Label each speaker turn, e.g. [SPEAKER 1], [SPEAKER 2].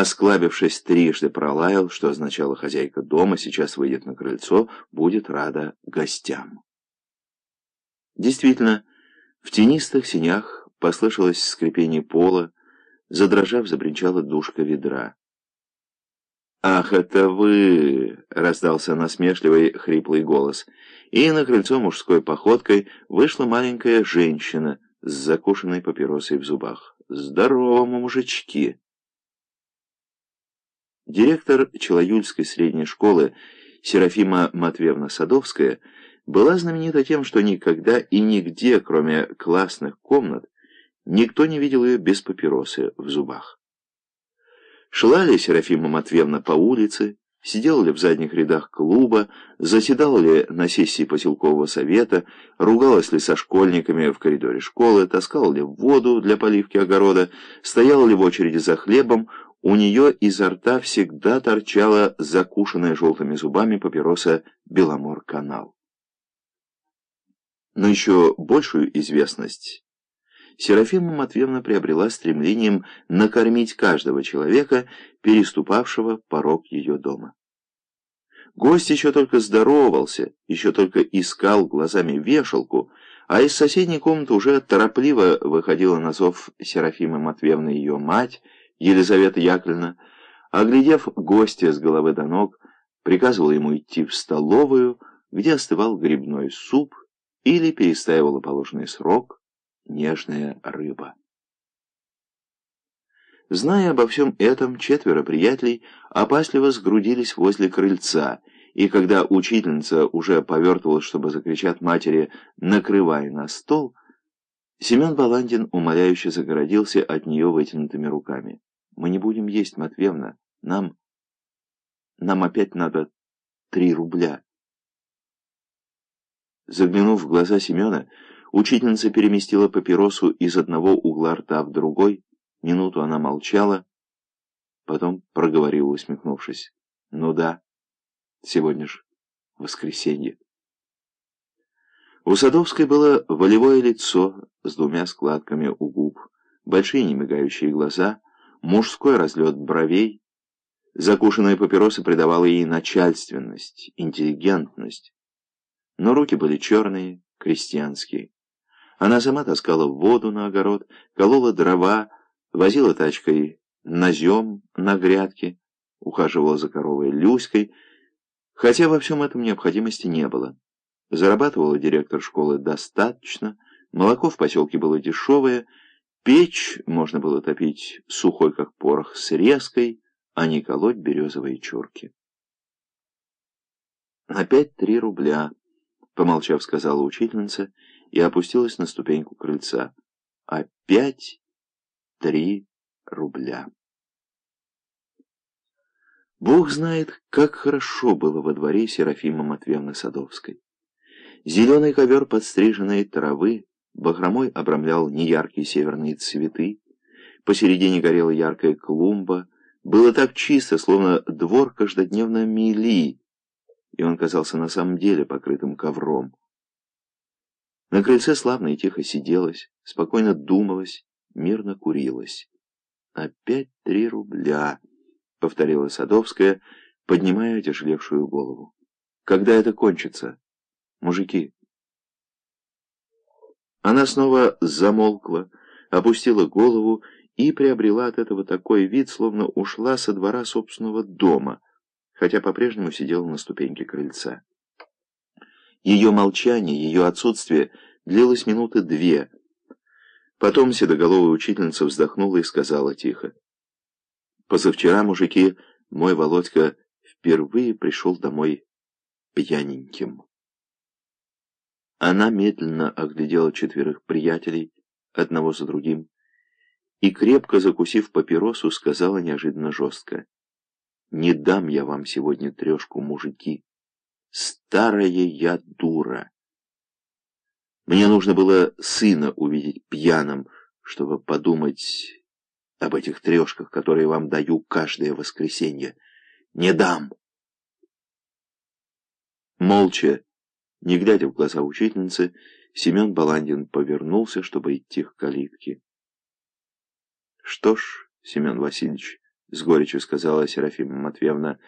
[SPEAKER 1] осклабившись трижды пролаял, что означало хозяйка дома, сейчас выйдет на крыльцо, будет рада гостям. Действительно, в тенистых синях послышалось скрипение пола, задрожав, забринчала душка ведра. «Ах, это вы!» — раздался насмешливый хриплый голос. И на крыльцо мужской походкой вышла маленькая женщина с закушенной папиросой в зубах. «Здорово, мужички!» Директор Челоюльской средней школы Серафима Матвеевна Садовская была знаменита тем, что никогда и нигде, кроме классных комнат, никто не видел ее без папиросы в зубах. Шла ли Серафима Матвеевна по улице, сидела ли в задних рядах клуба, заседала ли на сессии поселкового совета, ругалась ли со школьниками в коридоре школы, таскала ли воду для поливки огорода, стояла ли в очереди за хлебом, у нее изо рта всегда торчала закушенная желтыми зубами папироса «Беломор-канал». Но еще большую известность Серафима Матвеевна приобрела стремлением накормить каждого человека, переступавшего порог ее дома. Гость еще только здоровался, еще только искал глазами вешалку, а из соседней комнаты уже торопливо выходила на зов Серафимы Матвеевны ее мать, Елизавета Яковлевна, оглядев гостя с головы до ног, приказывала ему идти в столовую, где остывал грибной суп, или перестаивала положенный срок, нежная рыба. Зная обо всем этом, четверо приятелей опасливо сгрудились возле крыльца, и когда учительница уже повертывалась, чтобы закричать матери «накрывай на стол», Семен Баландин умоляюще загородился от нее вытянутыми руками. «Мы не будем есть, Матвеевна. Нам... нам опять надо три рубля». Заглянув в глаза Семена, Учительница переместила папиросу из одного угла рта в другой. Минуту она молчала, потом проговорила, усмехнувшись. «Ну да, сегодня же воскресенье». У Садовской было волевое лицо с двумя складками у губ, большие немигающие глаза, мужской разлет бровей. Закушенная папироса придавала ей начальственность, интеллигентность. Но руки были черные, крестьянские. Она сама таскала воду на огород, колола дрова, возила тачкой назем на грядке, ухаживала за коровой Люськой, хотя во всем этом необходимости не было. Зарабатывала директор школы достаточно, молоко в поселке было дешевое, печь можно было топить сухой, как порох, с резкой, а не колоть березовые чурки. «Опять три рубля», — помолчав, сказала учительница, — и опустилась на ступеньку крыльца. Опять три рубля. Бог знает, как хорошо было во дворе Серафима Матвеевны Садовской. Зеленый ковер подстриженной травы бахромой обрамлял неяркие северные цветы, посередине горела яркая клумба, было так чисто, словно двор каждодневно мели, и он казался на самом деле покрытым ковром. На крыльце славно и тихо сиделось, спокойно думалось, мирно курилось. «Опять три рубля», — повторила Садовская, поднимая отяжелевшую голову. «Когда это кончится? Мужики?» Она снова замолкла, опустила голову и приобрела от этого такой вид, словно ушла со двора собственного дома, хотя по-прежнему сидела на ступеньке крыльца. Ее молчание, ее отсутствие длилось минуты две. Потом седоголовая учительница вздохнула и сказала тихо. «Позавчера, мужики, мой Володька впервые пришел домой пьяненьким». Она медленно оглядела четверых приятелей, одного за другим, и, крепко закусив папиросу, сказала неожиданно жестко. «Не дам я вам сегодня трешку, мужики». Старая я дура. Мне нужно было сына увидеть пьяным, чтобы подумать об этих трешках, которые вам даю каждое воскресенье. Не дам. Молча, не глядя в глаза учительницы, Семен Баландин повернулся, чтобы идти к калитке. Что ж, Семен Васильевич, с горечью сказала Серафима Матвеевна,